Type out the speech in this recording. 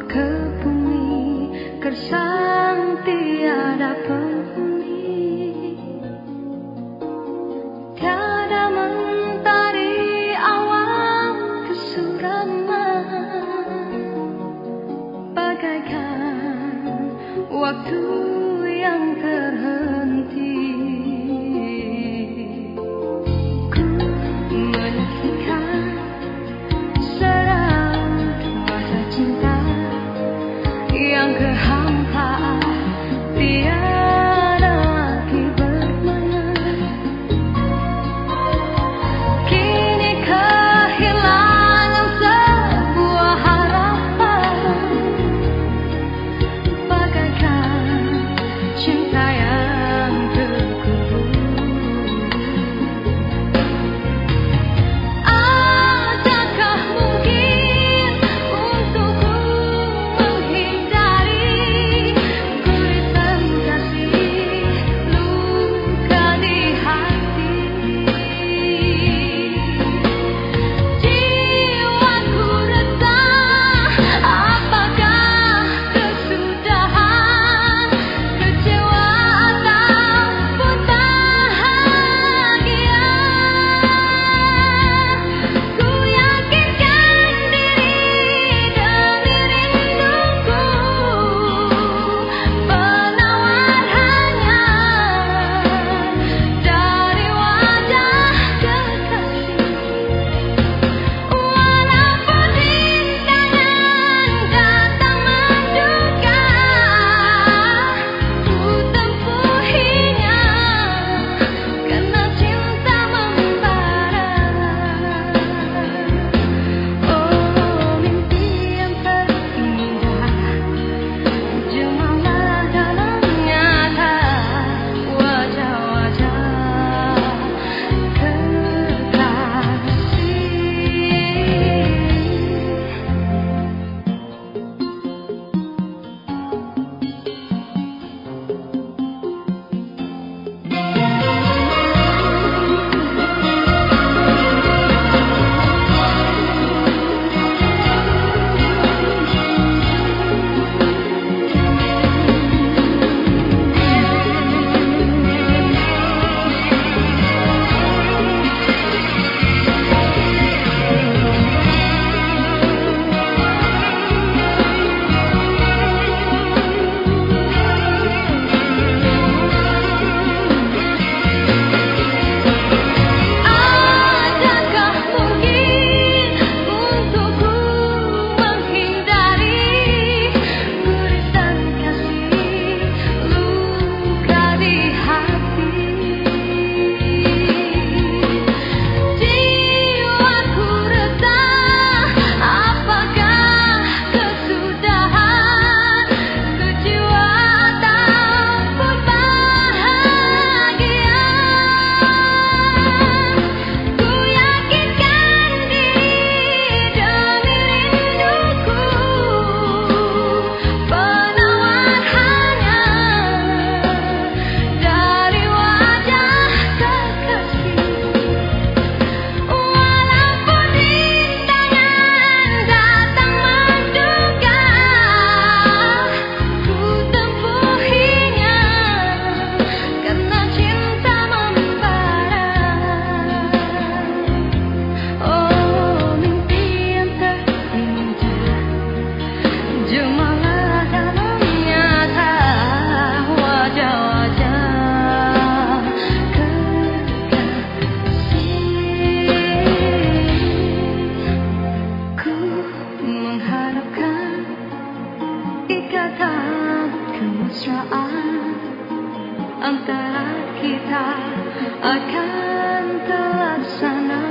turun ke bumi Kersang tiada penghuni. Tiada mentari awam kesuraman Bagaikan waktu yang terlalu akan terlaksana.